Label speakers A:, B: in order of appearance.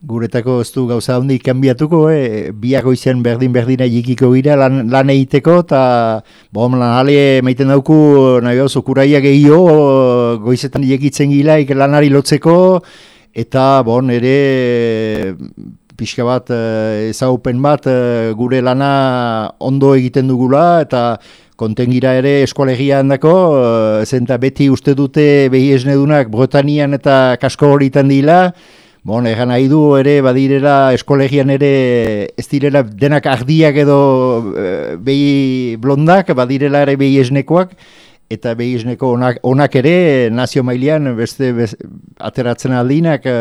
A: Guretako ez du gauza handi kanbiatuko, eh? biako izan berdin-berdina jikiko gira lan, lan egiteko, eta bom, lan hale maiten dauku, nahi gauz, okuraia gehiago, goizetan jekitzen gilaik lanari lotzeko, eta bon, ere pixka bat eh, ezagupen bat eh, gure lana ondo egiten dugula, eta kontengira ere eskolegian dako, eh, zenta beti uste dute behi esnedunak Bretanian eta kasko horitan dila, Bon, egan nahi du ere badirela eskolegian ere ez direla denak ardiak edo e, behi blondak, badirela ere behi esnekoak, eta behi esneko onak, onak ere nazio mailean beste, ateratzen aldinak e,